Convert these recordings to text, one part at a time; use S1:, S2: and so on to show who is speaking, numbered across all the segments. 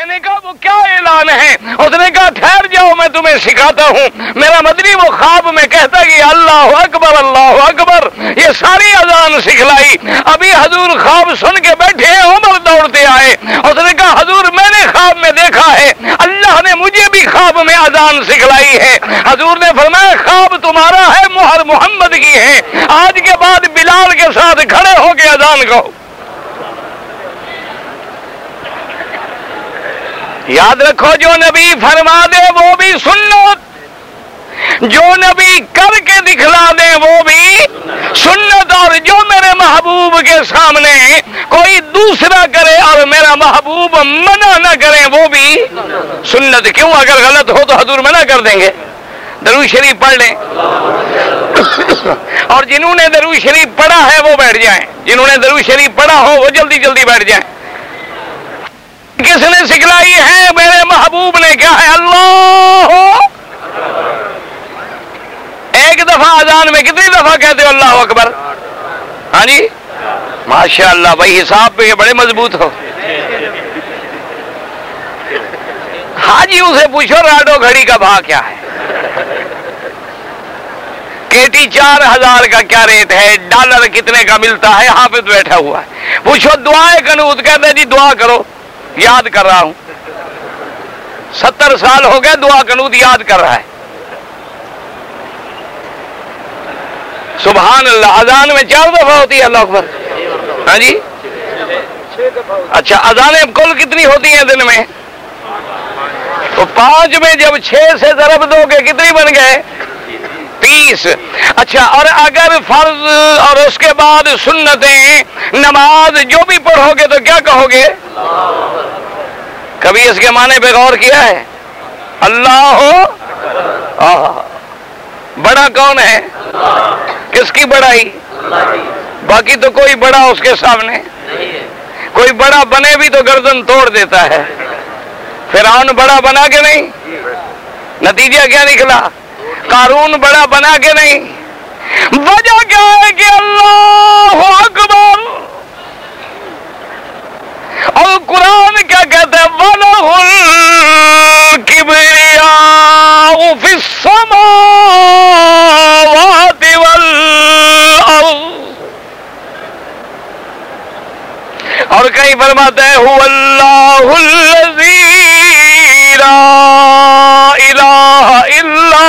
S1: میں نے کہا، وہ کیا اعلان ہے؟ اس نے کہا، ٹھہر جاؤ، میں تمہیں سکھاتا ہوں۔ میرا مدنی وہ خواب میں کہتا کہ اللہ اکبر اللہ اکبر، یہ ساری اذان سکھلائی۔ ابھی حضور خواب سن کے بیٹھے عمر دوڑتے آئے۔ اس نے کہا، حضور، میں نے خواب میں دیکھا ہے۔ اللہ نے مجھے بھی خواب میں اذان سکھلائی ہے۔ حضور نے فرمایا، خواب تمہارا ہے، مہر محمد کی ہے۔ آج کے بعد بلال کے ساتھ کھڑے ہو کے اذان کہو۔ یاد رکھو جو نبی فرما دے وہ بھی سن لو جو نبی کر کے دکھلا دے وہ بھی سنت۔ اور جو میرے محبوب کے سامنے کوئی دوسرا کرے اور میرا محبوب منع نہ کرے وہ بھی سنت۔ کیوں؟ اگر غلط ہو تو حضور منع کر دیں گے۔ درو شریف پڑھ لیں۔ اور جنہوں نے درو شریف پڑھا ہے وہ بیٹھ جائیں۔ جنہوں نے درو شریف پڑھا ہو وہ جلدی جلدی بیٹھ جائیں۔ کس نے سکھلائی ہے؟ میرے محبوب نے کیا ہے، اللہ! ایک دفعہ اذان میں کتنی دفعہ کہتے ہو اللہ اکبر؟ ہاں جی؟ ماشاء اللہ بھائی حساب پہ یہ بڑے مضبوط ہو۔ ہاں جی اسے پوچھو راڈو گھڑی کا بھا کیا ہے؟ کیٹی چار ہزار کا کیا ریٹ ہے؟ ڈالر کتنے کا ملتا ہے؟ حافظ بیٹھا ہوا ہے۔ پوچھو، دعائیں کنوت، کہتے جی دعا کرو۔ یاد کر رہا ہوں۔ ستر سال ہو گئے دعا کنود یاد کر رہا ہے۔ سبحان اللہ، اذان میں چار دفعہ ہوتی ہے اللہ اکبر۔ ہاں جی؟ اچھا اذانیں کل کتنی ہوتی ہیں دن میں؟ تو پانچ میں جب چھ سے ضرب دو گے، کتنی بن گئے؟ تیس۔ اچھا اور اگر فرض اور اس کے بعد سنتیں، نماز جو بھی پڑھو گے تو کیا کہو گے؟ کبھی اس کے معنی پہ غور کیا ہے؟ اللہ ہو؟ بڑا کون ہے؟ کس کی بڑائی؟ باقی تو کوئی بڑا اس کے سامنے؟ کوئی بڑا بنے بھی تو گردن توڑ دیتا ہے۔ پھر بڑا بنا کے نہیں؟ نتیجہ کیا نکلا؟ قارون بڑا بنا کے نہیں؟ وجہ کیا ہے کہ اللہ اکبر؟ اور قرآن کیا کہتے ہیں اور کہیں فرماتے ہیں اللہ الہ الا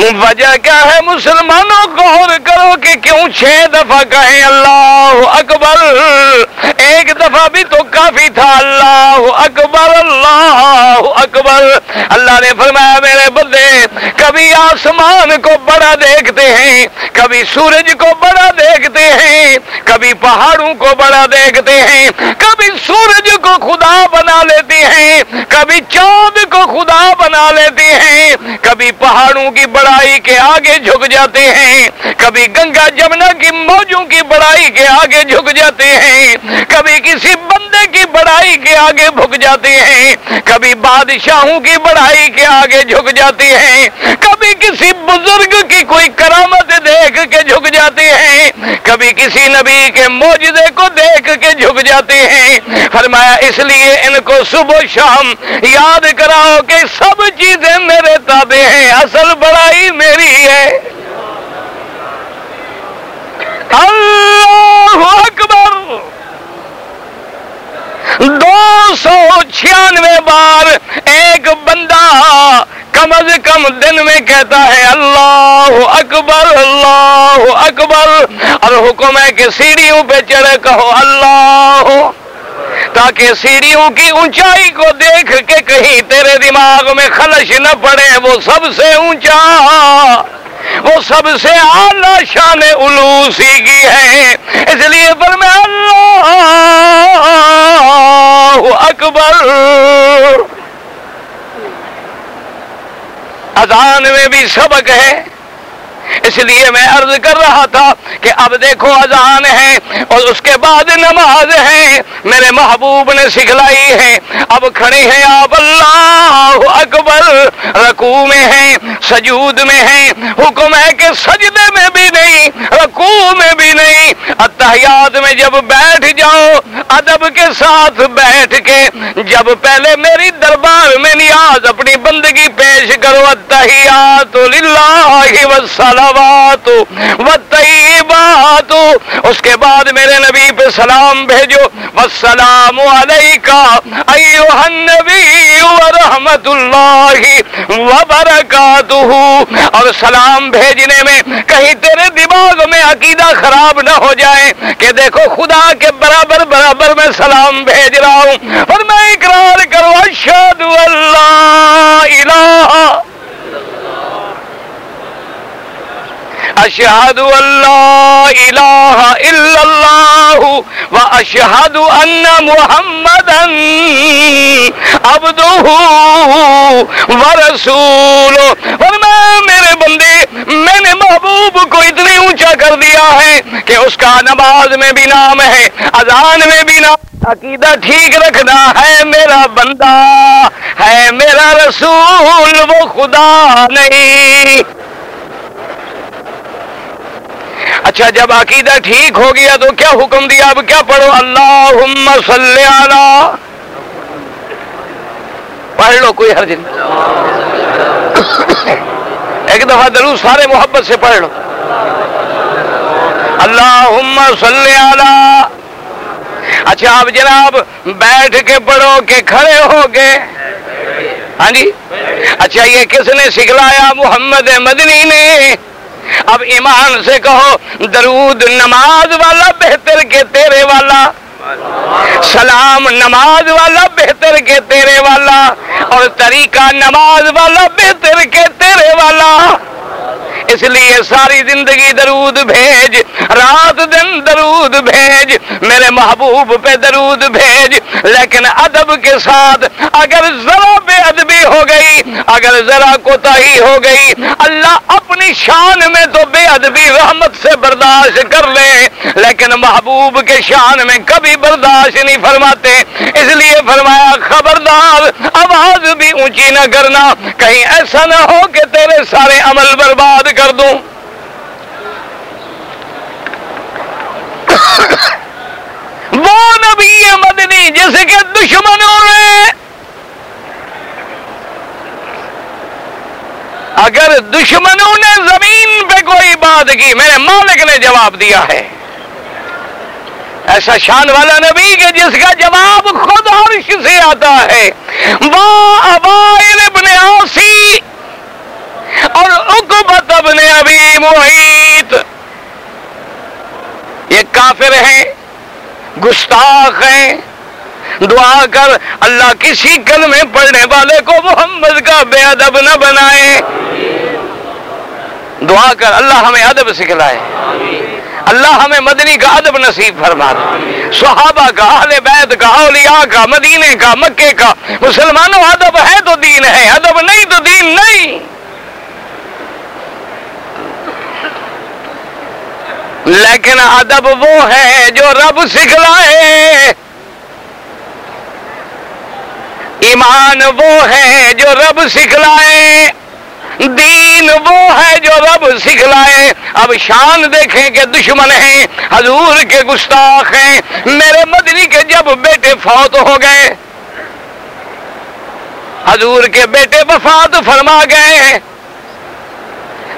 S1: وجہ کیا ہے؟ مسلمانوں غور کرو کہ کیوں چھ دفعہ کہیں اللہ اکبر؟ ایک دفعہ بھی تو کافی تھا، اللہ اکبر اللہ اکبر۔ اللہ نے فرمایا، میرے بندے، کبھی آسمان کو بڑا دیکھتے ہیں، کبھی سورج کو بڑا دیکھتے ہیں، کبھی پہاڑوں کو بڑا دیکھتے ہیں، کبھی سورج کو خدا بنا لیتے ہیں، کبھی چاند کو خدا بنا لیتے ہیں کبھی پہاڑوں کی بڑائی کے آگے جھک جاتے ہیں۔ کبھی گنگا جمنا کی موجوں کی بڑائی کے آگے جھک جاتے ہیں۔ کبھی کسی بندے کی بڑائی کے آگے بھک جاتے ہیں۔ کبھی بادشاہوں کی بڑائی کے آگے جھک جاتے ہیں۔ کبھی کسی بزرگ کی کوئی کرامت دیکھ کے جھک جاتے ہیں، کبھی کسی نبی کے موجودے کو دیکھ کے جھک جاتے ہیں۔ فرمایا، اس لیے ان کو صبح شام یاد کراؤ کہ سب چیزیں میرے تابے ہیں، اصل بڑائی میری ہے۔ اللہ اکبر! دو سو چھیانوے بار ایک بندہ کم از کم دن میں کہتا ہے، اللہ اکبر اللہ اکبر۔ اور حکم ہے کہ سیڑھیوں پہ چڑھے کہو، اللہ۔ تاکہ سیڑھیوں کی اونچائی کو دیکھ کے کہیں تیرے دماغ میں خلش نہ پڑے، وہ سب سے اونچا۔ وہ سب سے اعلی شان الوسی کی ہے۔ اس لیے پر میں اللہ اکبر۔ اذان میں بھی سبق ہے۔ اس لیے میں عرض کر رہا تھا کہ اب دیکھو اذان ہے اور اس کے بعد نماز ہے۔ میرے محبوب نے سکھلائی ہے۔ اب کھڑے ہیں آپ۔ اللہ اکبر۔ رکو میں ہیں، سجود میں ہیں۔ حکم ہے کہ سجدے میں بھی نہیں رکو میں بھی نہیں۔ اتحیات میں جب بیٹھ جاؤ، ادب کے ساتھ بیٹھ کے، جب پہلے میری دربار میں نیاز اپنی بندگی پیش کرو، اتحیات للہ وسلم الصلوات والطیبات، اس کے بعد میرے نبی پہ سلام بھیجو، والسلام علیکہ ایوہ النبی ورحمت اللہ وبرکاتہ، اور سلام بھیجنے میں کہیں تیرے دماغ میں عقیدہ خراب نہ ہو جائے کہ دیکھو خدا کے برابر برابر میں سلام بھیج رہا ہوں اور میں اقرار کروں اشہد اللہ الہ اشہد اللہ الہ الا اللہ و اشہد ان محمد عبدہ و رسول فرمایا میرے بندے، میں نے محبوب کو اتنی اونچا کر دیا ہے کہ اس کا نماز میں بھی نام ہے، اذان میں بھی نام عقیدہ ٹھیک رکھنا ہے، میرا بندہ ہے، میرا رسول، وہ خدا نہیں۔ اچھا جب عقیدہ ٹھیک ہو گیا تو کیا حکم دیا؟ اب کیا پڑھو؟ اللہ صلی اللہ پڑھ لو کوئی ہر دن ایک دفعہ درو سارے محبت سے پڑھ لو۔ اللہ صلی اللہ اچھا اب جناب بیٹھ کے پڑھو کہ کھڑے ہو کے۔ ہاں جی؟ اچھا یہ کس نے سکھلایا؟ محمد مدنی نے۔ اب ایمان سے کہو، درود نماز والا بہتر کے تیرے والا۔ سلام نماز والا بہتر کے تیرے والا۔ اور طریقہ نماز والا بہتر کے تیرے والا۔ اس لیے ساری زندگی درود بھیج، رات دن درود بھیج، میرے محبوب پہ درود بھیج۔ لیکن ادب کے ساتھ اگر ذرا بے ادبی ہو گئی، اگر ذرا کوتا ہی ہو گئی، اللہ اپنی شان میں تو بے ادبی رحمت سے برداشت کر لے۔ لیکن محبوب کے شان میں کبھی برداشت نہیں فرماتے۔ اس لیے فرمایا، خبردار، آواز بھی اونچی نہ کرنا۔ کہیں ایسا نہ ہو کہ تیرے سارے عمل برباد کر دوں۔ وہ نبی مدنی، جس کے دشمنوں نے اگر دشمنوں نے زمین پہ کوئی بات کی، میرے مالک نے جواب دیا ہے۔ ایسا شان والا نبی کہ جس کا جواب خود عرش سے آتا ہے۔ وہ ابن آسی اور اکبت ابن ابی محیط۔ یہ کافر ہیں، گستاخ ہیں۔ دعا کر اللہ کسی کل میں پڑھنے والے کو محمد کا بے ادب نہ بنائے۔ دعا کر اللہ ہمیں ادب سکھلائے۔ اللہ ہمیں مدنی کا ادب نصیب فرما دے صحابہ کا، اہل بیت کا، اولیاء کا، مدینے کا، مکے کا، مسلمانوں ادب ہے تو دین ہے، ادب نہیں تو دین نہیں۔ لیکن ادب وہ ہے جو رب سکھلائے۔ ایمان وہ ہے جو رب سکھلائے۔ دین وہ ہے جو رب سکھلائے۔ اب شان دیکھیں کہ دشمن ہیں، حضور کے گستاخ ہیں۔ میرے مدنی کے جب بیٹے فوت ہو گئے۔ حضور کے بیٹے وفات فرما گئے۔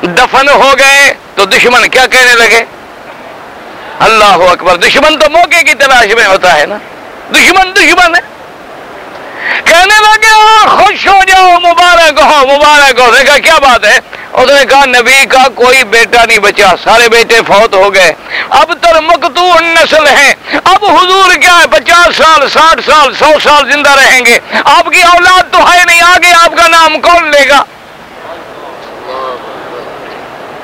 S1: دفن ہو گئے تو دشمن کیا کہنے لگے؟ اللہ اکبر، دشمن تو موقع کی تلاش میں ہوتا ہے نا۔ دشمن دشمن ہے۔ کہنے لگے خوش ہو جاؤ، مبارک ہو مبارک ہو۔ دیکھا، کیا بات ہے؟ اس نے کہا، نبی کا کوئی بیٹا نہیں بچا، سارے بیٹے فوت ہو گئے۔ اب تر مکتو نسل ہے اب حضور کیا ہے؟ پچاس سال، ساٹھ سال، سو سال زندہ رہیں گے۔ آپ کی اولاد تو ہے نہیں، آگے آپ کا نام کون لے گا؟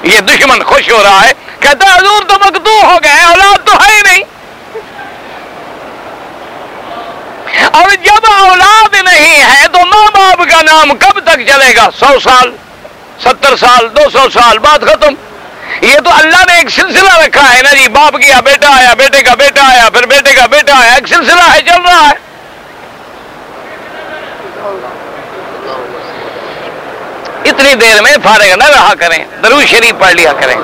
S1: یہ دشمن خوش ہو رہا ہے۔ کہتا ہے حضور تو مکتو ہو گئے اولاد تو ہے ہی نہیں۔ اور جب اولاد نہیں ہے تو ماں باپ کا نام کب تک چلے گا؟ سو سال، ستر سال، دو سو سال بعد ختم۔ یہ تو اللہ نے ایک سلسلہ رکھا ہے نا جی باپ کیا بیٹا آیا، بیٹے کا بیٹا آیا، پھر بیٹے کا بیٹا آیا، ایک سلسلہ ہے، چل رہا ہے۔ اتنی دیر میں فارغ نہ رہا کریں درو شریف پڑھ لیا کریں۔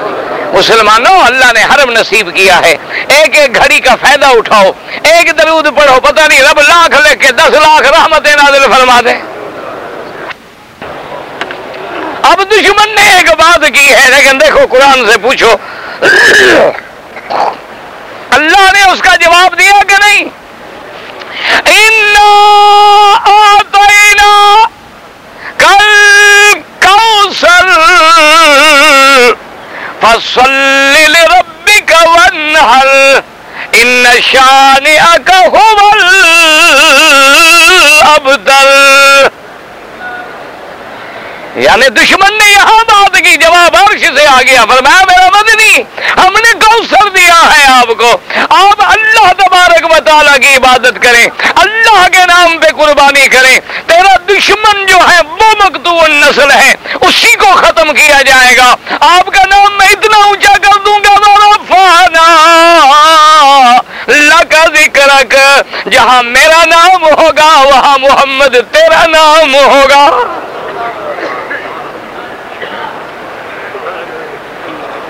S1: مسلمانوں، اللہ نے حرم نصیب کیا ہے۔ ایک ایک گھڑی کا فائدہ اٹھاؤ۔ ایک درود پڑھو، پتہ نہیں رب لاکھ لے کے دس لاکھ رحمت نازل فرما دے۔ اب دشمن نے ایک بات کی ہے، لیکن دیکھو، قرآن سے پوچھو۔ اللہ نے اس کا جواب دیا کہ نہیں؟ کل کوسل فصل لربك ان شانئك هو یعنی دشمن نے یہاں بات کی، جواب عرش سے آ گیا، فرمایا میرا مدنی، ہم نے کوثر دیا ہے آپ کو۔ آپ اللہ تبارک و تعالیٰ کی عبادت کریں، اللہ کے نام پہ قربانی کریں۔ تیرا دشمن جو ہے، وہ مقتو نسل ہے، اسی کو ختم کیا جائے گا۔ آپ کا نام میں اتنا اونچا کر دوں گا فانا کا ذکر جہاں میرا نام ہوگا، وہاں محمد تیرا نام ہوگا۔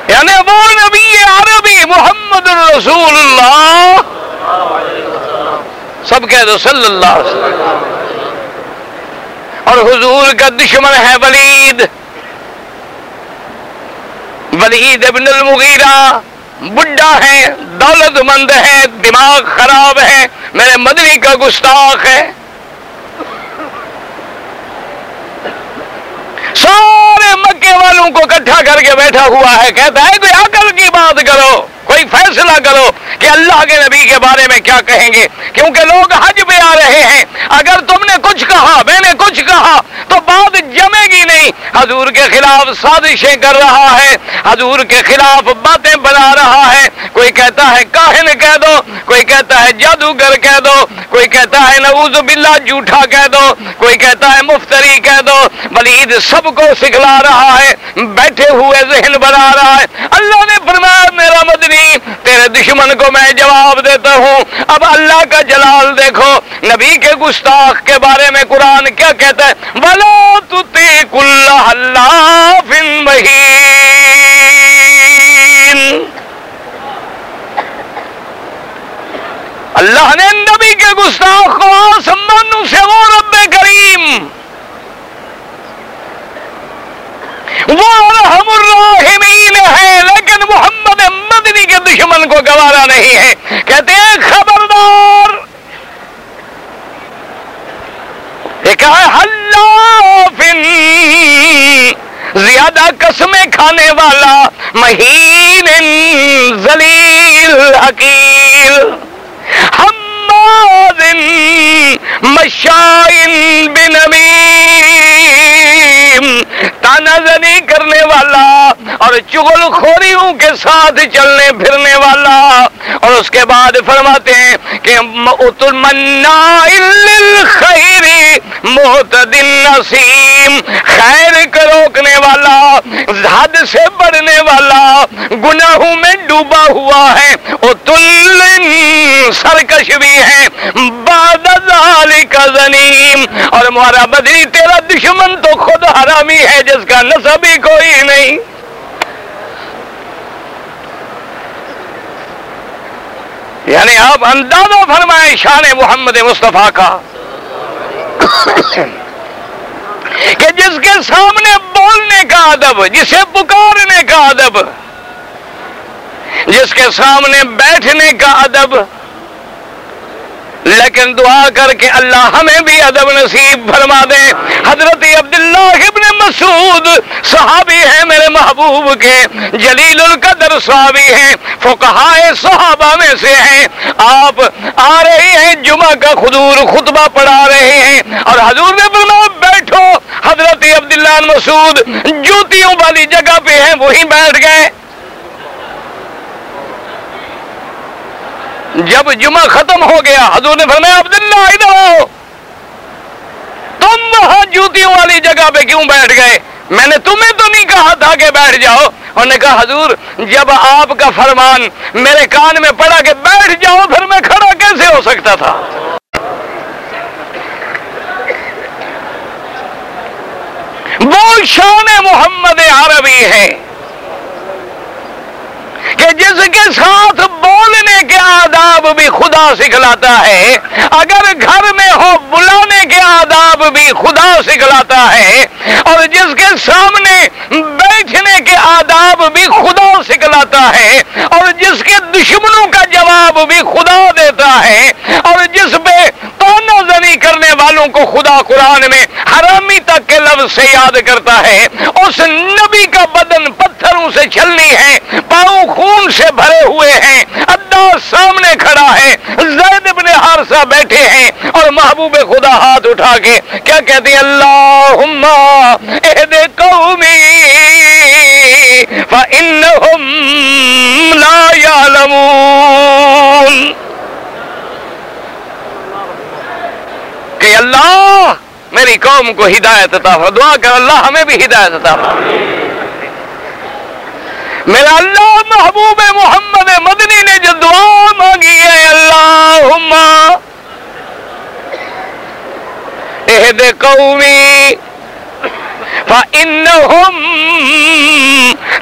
S1: یعنی وہ نبی عربی محمد رسول اللہ سب کہہ دو صلی اللہ علیہ وسلم۔ اور حضور کا دشمن ہے ولید۔ ولید ابن المغیرہ۔ بڈھا ہے، دولت مند ہے، دماغ خراب ہے۔ میرے مدنی کا گستاخ ہے۔ سارے مکے والوں کو کٹھا کر کے بیٹھا ہوا ہے، کہتا ہے، کوئی عقل کی بات کرو، کوئی فیصلہ کرو کہ اللہ کے نبی کے بارے میں کیا کہیں گے۔ کیونکہ لوگ حج پہ آ رہے ہیں۔ اگر تم نے کچھ کہا، میں نے کچھ کہا، تو بات جمے گی نہیں۔ حضور کے خلاف سازشیں کر رہا ہے۔ حضور کے خلاف باتیں بنا رہا ہے۔ کوئی کہتا ہے کوئی کہتا ہے، جادوگر کہہ دو، کوئی کہتا ہے، نعوذ باللہ جھوٹا کہہ دو، کوئی کہتا ہے، مفتری کہہ دو۔ ولید سب کو سکھلا رہا ہے، بیٹھے ہوئے ذہن بنا رہا ہے۔ اللہ نے فرمایا، میرا مدنی، تیرے دشمن کو میں جواب دیتا ہوں۔ اب اللہ کا جلال دیکھو۔ نبی کے گستاخ کے بارے میں قرآن کیا کہتا ہے؟ بلو تیک اللہ فن اللہ نے نبی کے گستاخ آسمان سے وہ رب کریم وہ رحم الراحمین ہے، لیکن محمد مدنی کے دشمن کو گوارا نہیں ہے۔ کہتے ہیں، خبردار۔ زیادہ قسمیں کھانے والا، مہین زلیل حکیل حماد مشائن تانا زنی کرنے والا اور چغل خوریوں کے ساتھ چلنے پھرنے والا۔ اور اس کے بعد فرماتے ہیں کہ خیری محت دن نسیم، خیر کو روکنے والا، حد سے بڑھنے والا، گناہوں میں ڈوبا ہوا ہے۔ وہ تل سرکش بھی ہے۔ کا زنیم اور مارا بدری، تیرا دشمن تو خود حرامی ہے، جس کا نصب ہی کوئی نہیں۔ یعنی آپ اندازہ فرمائیں شان محمد مصطفیٰ کا۔ کہ جس کے سامنے بولنے کا ادب، جسے پکارنے کا ادب، جس کے سامنے بیٹھنے کا ادب لیکن دعا کر کے اللہ ہمیں بھی ادب نصیب فرما دے۔ حضرت عبداللہ ابن مسعود صحابی ہے میرے محبوب کے، جلیل القدر صحابی ہیں، فقہائے صحابہ میں سے ہیں۔ آپ آ رہے ہیں جمعہ کا خدور خطبہ پڑھا رہے ہیں۔ اور حضور نے فرمایا، بیٹھو۔ حضرت عبداللہ مسعود جوتیوں والی جگہ پہ ہیں وہی بیٹھ گئے۔ جب جمعہ ختم ہو گیا، حضور نے فرمایا، عبداللہ ادھر آؤ۔ تم وہاں جوتیوں والی جگہ پہ کیوں بیٹھ گئے؟ میں نے تمہیں تو نہیں کہا تھا کہ بیٹھ جاؤ۔ انہوں نے کہا، حضور، جب آپ کا فرمان میرے کان میں پڑا کہ بیٹھ جاؤ، پھر میں کھڑا کیسے ہو سکتا تھا؟ وہ شان محمد عربی ہے۔ کہ جس کے ساتھ بولنے کے آداب بھی خدا سکھلاتا ہے، اگر گھر میں ہو بلانے کے آداب بھی خدا سکھلاتا ہے، اور جس کے سامنے بیٹھنے کے آداب بھی خدا سکھلاتا ہے، اور جس کے دشمنوں کا جواب بھی خدا دیتا ہے اور جس پہ تونا زنی کرنے والوں کو خدا قرآن میں حرامی تک کے لفظ سے یاد کرتا ہے، اس نبی کا بدن پتھروں سے چھلنی ہے، پاؤں خون سے بھرے ہوئے ہیں، ادا سامنے کھڑا ہے، زید ابن حارثہ بیٹھے ہیں اور محبوب خدا ہاتھ اٹھا کے کیا کہتے ہیں اللہ اہد قومی فإنهم يعلمون کہ اللہ میری قوم کو ہدایت عطا فرما، دعا کر، اللہ ہمیں بھی ہدایت عطا فرما۔ میرا اللہ محبوب محمد مدنی نے جو دعا مانگی ہے اللہ عہد قومی فإنهم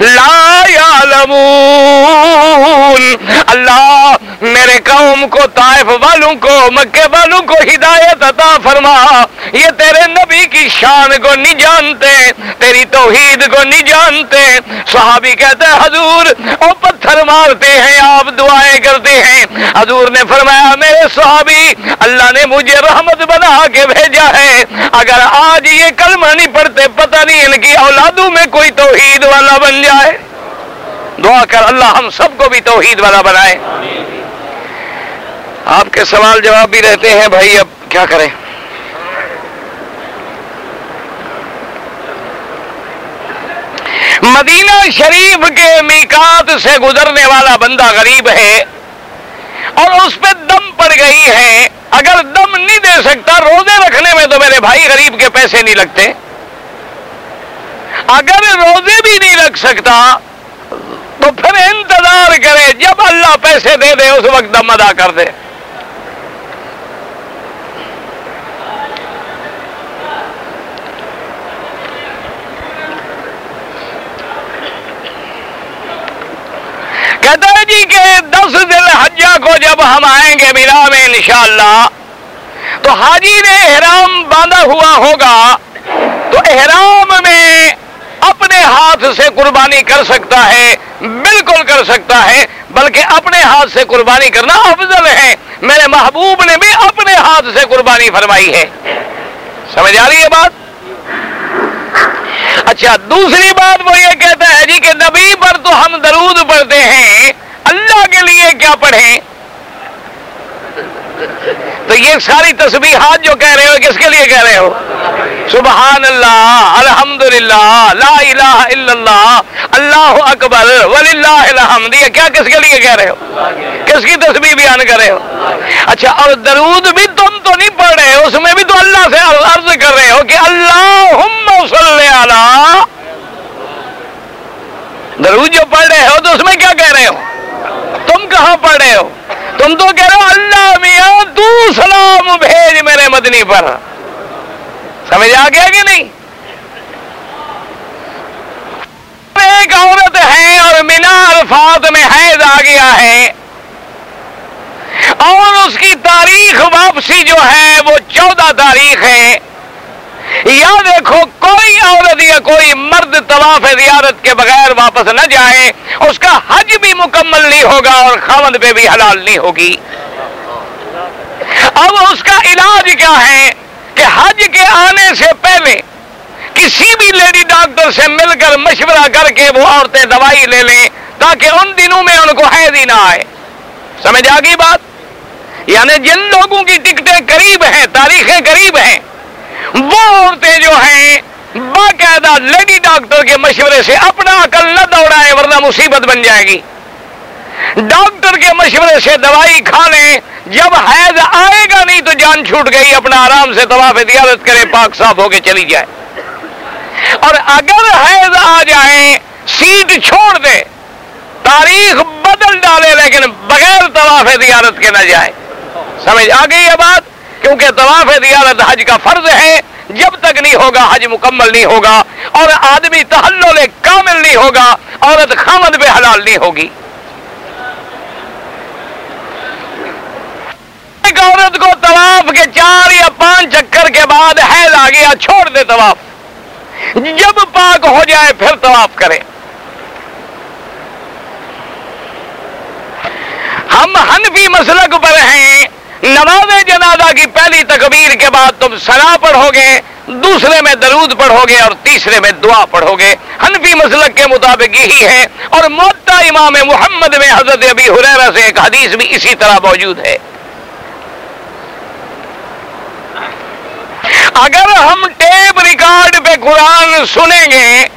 S1: لا يعلمون۔ اللہ میرے قوم کو، طائف والوں کو، مکے والوں کو ہدایت عطا فرما۔ یہ تیرے نبی کی شان کو نہیں جانتے، تیری توحید کو نہیں جانتے۔ صحابی کہتے ہیں، حضور او پتھر مارتے ہیں، آپ دعائیں کرتے ہیں۔ حضور نے فرمایا، میرے صحابی، اللہ نے مجھے رحمت بنا کے بھیجا ہے۔ اگر آج یہ کلمہ نہیں پڑھتے، پتہ نہیں ان کی اولادوں میں کوئی توحید والا بن جائے۔ دعا کر اللہ ہم سب کو بھی توحید والا بنائے۔ آپ کے سوال جواب بھی رہتے ہیں، بھائی اب کیا کریں؟ مدینہ شریف کے میکات سے گزرنے والا بندہ غریب ہے اور اس پہ دم پڑ گئی ہے۔ اگر دم نہیں دے سکتا، روزے رکھنے میں تو میرے بھائی غریب کے پیسے نہیں لگتے۔ اگر روزے بھی نہیں رکھ سکتا، تو پھر انتظار کرے، جب اللہ پیسے دے دے، اس وقت دم ادا کر دے۔ کہتا ہے جی کہ دس دل حجہ کو جب ہم آئیں گے میرا میں انشاءاللہ، تو حاجی نے احرام باندھا ہوا ہوگا تو احرام میں اپنے ہاتھ سے قربانی کر سکتا ہے، بالکل کر سکتا ہے، بلکہ اپنے ہاتھ سے قربانی کرنا افضل ہے۔ میرے محبوب نے بھی اپنے ہاتھ سے قربانی فرمائی ہے۔ سمجھ آ رہی ہے بات؟ اچھا دوسری بات وہ یہ کہتا ہے جی کہ نبی پر تو ہم درود پڑھتے ہیں، اللہ کے لیے کیا پڑھیں؟ تو یہ ساری تصویرات جو کہہ رہے ہو کس کے لیے کہہ رہے ہو؟ سبحان اللہ الحمد للہ لا الہ الا اللہ اللہ اکبر، وللہ الحمد، یہ کیا کس کے لیے کہہ رہے ہو؟ کس کی تصویر بیان کر رہے ہو؟ اچھا اور درود بھی تم تو نہیں پڑھ رہے ہو اس میں بھی تو اللہ سے عرض کر رہے ہو کہ اللہ صلی اللہ درود جو پڑھ رہے ہو تو اس میں کیا کہہ رہے ہو؟ تم کہاں پڑھ رہے ہو؟ تم تو کہہ رہے ہو اللہ بھیج میرے مدنی پر۔ سمجھ آ گیا کہ نہیں؟ ایک عورت ہے اور مینا الفاظ میں حیض آ گیا ہے۔ اور اس کی تاریخ واپسی جو ہے وہ چودہ تاریخ ہے۔ یا دیکھو، کوئی عورت یا کوئی مرد طواف زیارت کے بغیر واپس نہ جائے، اس کا حج بھی مکمل نہیں ہوگا اور خامد پہ بھی حلال نہیں ہوگی۔ اب اس کا علاج کیا ہے کہ حج کے آنے سے پہلے کسی بھی لیڈی ڈاکٹر سے مل کر مشورہ کر کے وہ عورتیں دوائی لے لیں تاکہ ان دنوں میں ان کو حید ہی نہ آئے۔ سمجھ آ گئی بات؟ یعنی جن لوگوں کی ٹکٹیں قریب ہیں، تاریخیں قریب ہیں، وہ عورتیں جو ہیں، باقاعدہ لیڈی ڈاکٹر کے مشورے سے اپنا عقل نہ دوڑائے ورنہ مصیبت بن جائے گی۔ ڈاکٹر کے مشورے سے دوائی کھا لیں جب حیض آئے گا نہیں تو جان چھوٹ گئی، اپنا آرام سے طواف دیارت کرے، پاک صاف ہو کے چلی جائے۔ اور اگر حیض آ جائیں سیٹ چھوڑ دے، تاریخ بدل ڈالے، لیکن بغیر طواف دیارت کے نہ جائے۔ سمجھ آ گئی یہ بات؟ کیونکہ طواف دیارت حج کا فرض ہے، جب تک نہیں ہوگا، حج مکمل نہیں ہوگا، اور آدمی تحلل کامل نہیں ہوگا، عورت خامد بے حلال نہیں ہوگی۔ ایک عورت کو طواف کے چار یا پانچ چکر کے بعد حیض آ گیا، چھوڑ دے طواف۔ جب پاک ہو جائے پھر طواف کرے۔ ہم حنفی مسلک پر ہیں، نماز جنازہ کی پہلی تکبیر کے بعد تم سنا پڑھو گے، دوسرے میں درود پڑھو گے اور تیسرے میں دعا پڑھو گے۔ حنفی مسلک کے مطابق یہی ہے۔ اور موتا امام محمد میں حضرت ابی حریرہ سے ایک حدیث بھی اسی طرح موجود ہے۔ اگر ہم ٹیپ ریکارڈ پہ قرآن سنیں گے،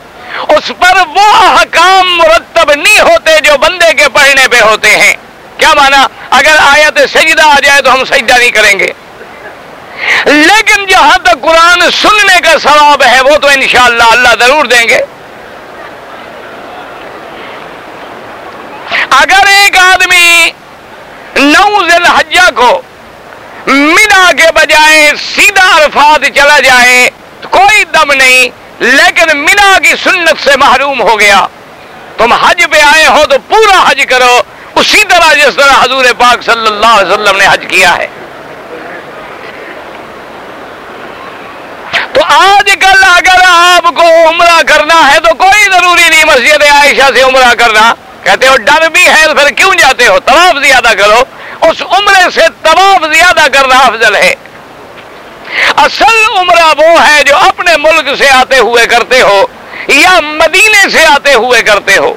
S1: اس پر وہ حکام مرتب نہیں ہوتے جو بندے کے پڑھنے پہ ہوتے ہیں۔ کیا مانا؟ اگر آیت سجدہ آ جائے تو ہم سجدہ نہیں کریں گے۔ لیکن جہاں تک قرآن سننے کا ثواب ہے، وہ تو انشاءاللہ اللہ ضرور دیں گے۔ اگر ایک آدمی نو الحجہ کو منا کے بجائے سیدھا عرفات چلا جائے کوئی دم نہیں، لیکن منا کی سنت سے محروم ہو گیا۔ تم حج پہ آئے ہو تو پورا حج کرو، اسی طرح جس طرح حضور پاک صلی اللہ علیہ وسلم نے حج کیا ہے۔ تو آج کل اگر آپ کو عمرہ کرنا ہے تو کوئی ضروری نہیں مسجد عائشہ سے عمرہ کرنا۔ کہتے ہو، ڈر بھی ہے پھر کیوں جاتے ہو؟ طواف زیادہ کرو۔ اس عمرے سے طواف زیادہ کرنا افضل ہے۔ اصل عمرہ وہ ہے جو اپنے ملک سے آتے ہوئے کرتے ہو یا مدینے سے آتے ہوئے کرتے ہو۔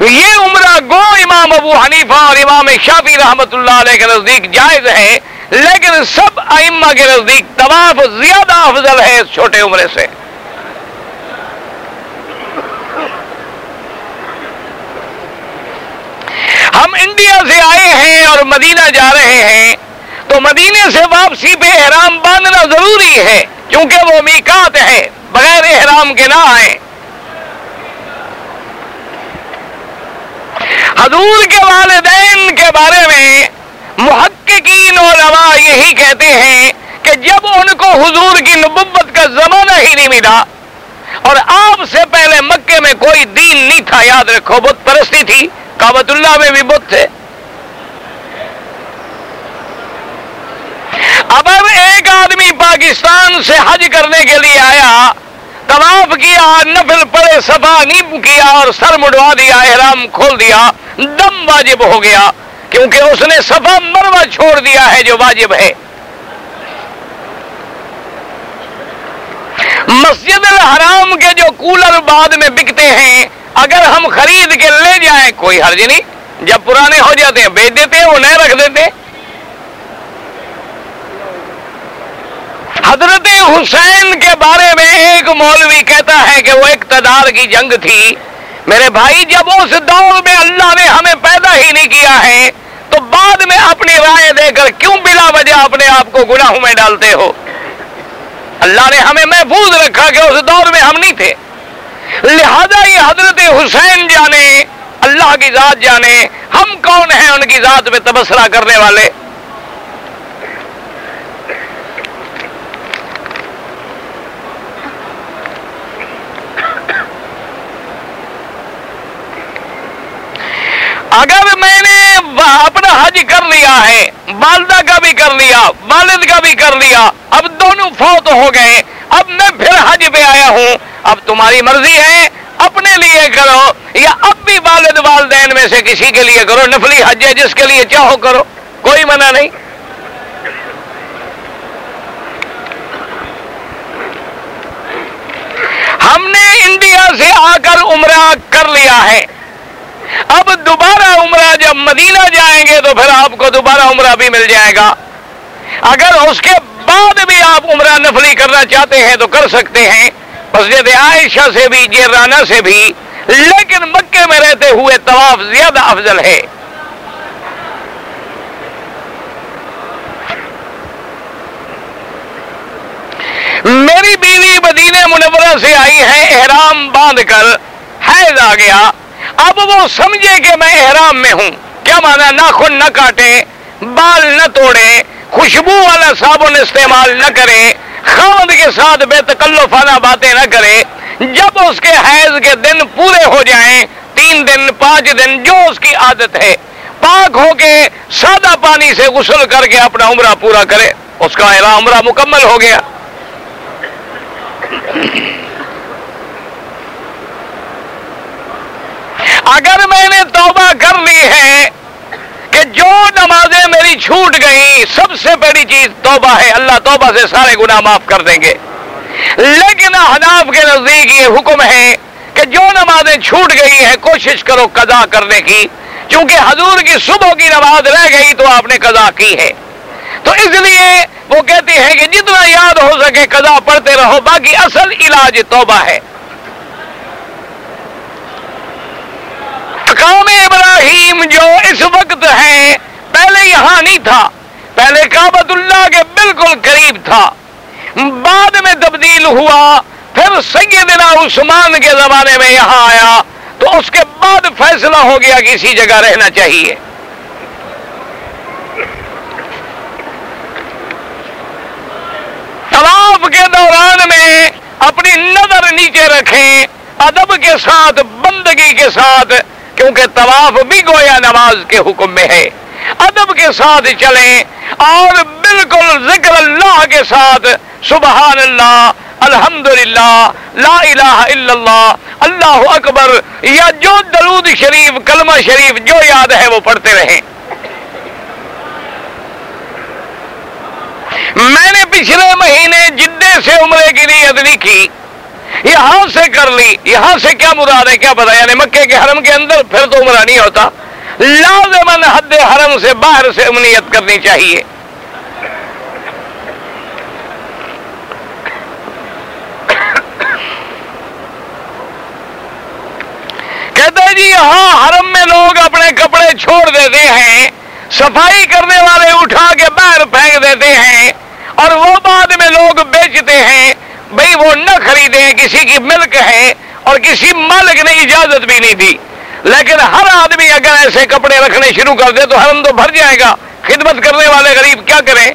S1: یہ عمرہ گو امام ابو حنیفہ اور امام شافی رحمت اللہ علیہ کے نزدیک جائز ہے، لیکن سب ائمہ کے نزدیک طواف زیادہ افضل ہے اس چھوٹے عمرے سے۔ ہم انڈیا سے آئے ہیں اور مدینہ جا رہے ہیں، تو مدینے سے واپسی پہ احرام باندھنا ضروری ہے، کیونکہ وہ میکات ہے، بغیر احرام کے نہ آئے حضور کے والدین کے بارے میں محققین علماء یہی کہتے ہیں کہ جب ان کو حضور کی نبوت کا زمانہ ہی نہیں ملا، اور آپ سے پہلے مکے میں کوئی دین نہیں تھا، یاد رکھو، بت پرستی تھی۔ کابت اللہ میں بھی بت تھے اب اب ایک آدمی پاکستان سے حج کرنے کے لیے آیا، طواف کیا، نفل پڑے، صفا نہیں کیا اور سر مڈوا دیا، احرام کھول دیا، دم واجب ہو گیا۔ کیونکہ اس نے صفا مروا چھوڑ دیا ہے جو واجب ہے۔ مسجد الحرام کے جو کولر بعد میں بکتے ہیں اگر ہم خرید کے لے جائیں، کوئی حرج نہیں۔ جب پرانے ہو جاتے ہیں، بیچ دیتے ہیں، وہ نئے رکھ دیتے ہیں۔ حضرت حسین کے بارے میں ایک مولوی کہتا ہے کہ وہ اقتدار کی جنگ تھی۔ میرے بھائی، جب اس دور میں اللہ نے ہمیں پیدا ہی نہیں کیا ہے، تو بعد میں اپنی رائے دے کر کیوں بلا وجہ اپنے آپ کو گناہوں میں ڈالتے ہو؟ اللہ نے ہمیں محفوظ رکھا کہ اس دور میں ہم نہیں تھے۔ لہذا یہ حضرت حسین جانے، اللہ کی ذات جانے، ہم کون ہیں ان کی ذات میں تبصرہ کرنے والے؟ اگر میں نے اپنا حج کر لیا ہے، والدہ کا بھی کر لیا، والد کا بھی کر لیا، اب دونوں فوت ہو گئے اب میں پھر حج پہ آیا ہوں۔ اب تمہاری مرضی ہے، اپنے لیے کرو یا اب بھی والد والدین میں سے کسی کے لیے کرو، نفلی حج ہے، جس کے لیے چاہو کرو۔ کوئی منع نہیں۔ ہم نے انڈیا سے آ کر عمرہ کر لیا ہے۔ اب دوبارہ عمرہ جب مدینہ جائیں گے تو پھر آپ کو دوبارہ عمرہ بھی مل جائے گا۔ اگر اس کے بعد بھی آپ عمرہ نفلی کرنا چاہتے ہیں تو کر سکتے ہیں۔ مسجد عائشہ سے بھی، جیرانہ سے بھی۔ لیکن مکے میں رہتے ہوئے طواف زیادہ افضل ہے۔ میری بیوی مدینہ منورہ سے آئی ہے، احرام باندھ کر حیض آ گیا۔ اب وہ سمجھے کہ میں احرام میں ہوں۔ کیا مانا؟ ناخن نہ کاٹے بال نہ توڑے خوشبو والا صابن استعمال نہ کرے خامد کے ساتھ بے تکلفانہ باتیں نہ کرے جب اس کے حیض کے دن پورے ہو جائیں، تین دن، پانچ دن، جو اس کی عادت ہے، پاک ہو کے سادہ پانی سے غسل کر کے اپنا عمرہ پورا کرے اس کا عمرہ مکمل ہو گیا۔ اگر میں نے توبہ کر لی ہے کہ جو نمازیں میری چھوٹ گئی سب سے بڑی چیز توبہ ہے۔ اللہ توبہ سے سارے گناہ معاف کر دیں گے۔ لیکن حناف کے نزدیک یہ حکم ہے کہ جو نمازیں چھوٹ گئی ہیں، کوشش کرو قضا کرنے کی۔ چونکہ حضور کی صبح کی نماز رہ گئی تو آپ نے قضا کی ہے۔ تو اس لیے وہ کہتی ہے کہ جتنا یاد ہو سکے، قضا پڑھتے رہو، باقی اصل علاج توبہ ہے۔ قوم ابراہیم جو اس وقت ہے پہلے یہاں نہیں تھا، پہلے کابت اللہ کے بالکل قریب تھا۔ بعد میں تبدیل ہوا، پھر سیدنا عثمان کے زمانے میں یہاں آیا، تو اس کے بعد فیصلہ ہو گیا کہ اسی جگہ رہنا چاہیے۔ طواف کے دوران میں اپنی نظر نیچے رکھیں، ادب کے ساتھ، بندگی کے ساتھ کیونکہ طواف بھی گویا نماز کے حکم میں ہے۔ ادب کے ساتھ چلیں اور بالکل ذکر اللہ کے ساتھ سبحان اللہ الحمد للہ لا الہ الا اللہ اللہ اکبر، یا جو درود شریف، کلمہ شریف جو یاد ہے وہ پڑھتے رہیں۔ میں نے پچھلے مہینے جدے سے عمرے کی نیت نہیں کی یہاں سے کر لی، یہاں سے کیا مراد ہے، کیا پتا یعنی مکے کے حرم کے اندر پھر تو عمرہ نہیں ہوتا۔ لازمن حد حرم سے باہر سے امنیت کرنی چاہیے۔ کہتے جی یہاں حرم میں لوگ اپنے کپڑے چھوڑ دیتے ہیں، صفائی کرنے والے اٹھا کے باہر پھینک دیتے ہیں، اور وہ بعد میں لوگ بیچتے ہیں۔ بھئی وہ نہ خریدیں، کسی کی ملک ہے اور کسی مالک نے اجازت بھی نہیں دی۔ لیکن ہر آدمی اگر ایسے کپڑے رکھنے شروع کر دے تو حرم تو بھر جائے گا۔ خدمت کرنے والے غریب کیا کریں؟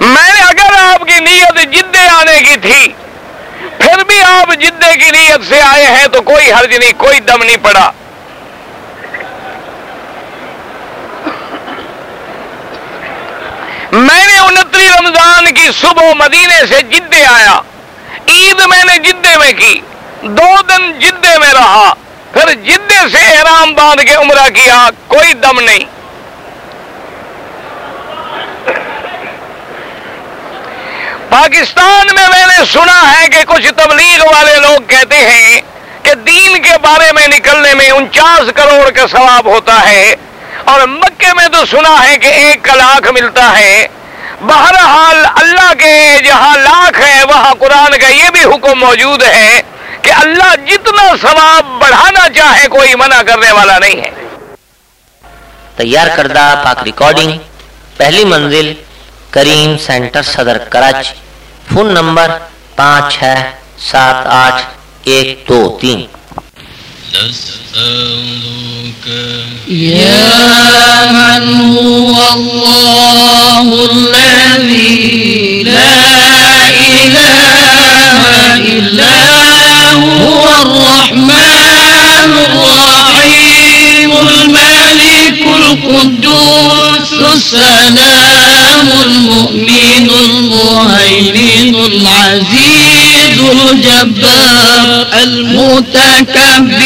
S1: میں نے اگر آپ کی نیت جدے آنے کی تھی، پھر بھی آپ جدے کی نیت سے آئے ہیں تو کوئی حرج نہیں، کوئی دم نہیں پڑا۔ میں نے انتری رمضان کی صبح مدینے سے جدے آیا۔ عید میں نے جدے میں کی۔ دو دن جدے میں رہا۔ پھر جدے سے احرام باندھ کے عمرہ کیا۔ کوئی دم نہیں۔ پاکستان میں میں نے سنا ہے کہ کچھ تبلیغ والے لوگ کہتے ہیں کہ دین کے بارے میں نکلنے میں انچاس کروڑ کا ثواب ہوتا ہے۔ اور مکے میں تو سنا ہے کہ ایک کا لاکھ ملتا ہے۔ بہرحال اللہ کے جہاں لاکھ ہے وہاں قرآن کا یہ بھی حکم موجود ہے کہ اللہ جتنا ثواب بڑھانا چاہے، کوئی منع کرنے والا نہیں ہے۔
S2: تیار کردہ پاک ریکارڈنگ، پہلی منزل، کریم سینٹر صدر کراچی، فون نمبر پانچ چھ سات آٹھ ایک دو تین۔
S3: نسألك يا من هو الله الذي لا إله إلا هو الرحمن الرحيم، الملك القدوس، السلام المؤمن المهيمن العزيز. الجبار، المتكبر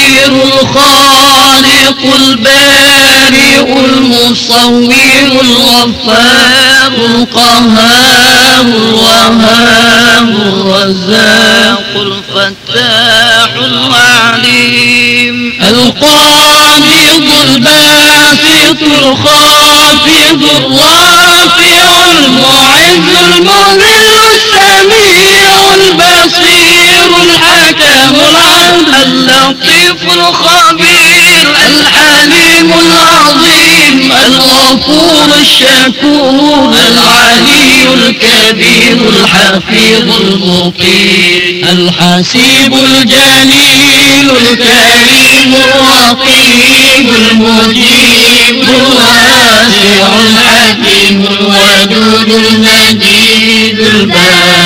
S3: الخالق البارئ المصور الغفار القهار الوهاب الرزاق الفتاح العليم القابض الباسط الخافض الرافع المعز المذل اللطيف الخبير، العليم العظيم، الغفور الشكور، العلي الكبير، الحفيظ المقيم الحسيب الجليل، الكريم الرقيب، المجيب، الواسع الحكيم، الودود المجيد الباب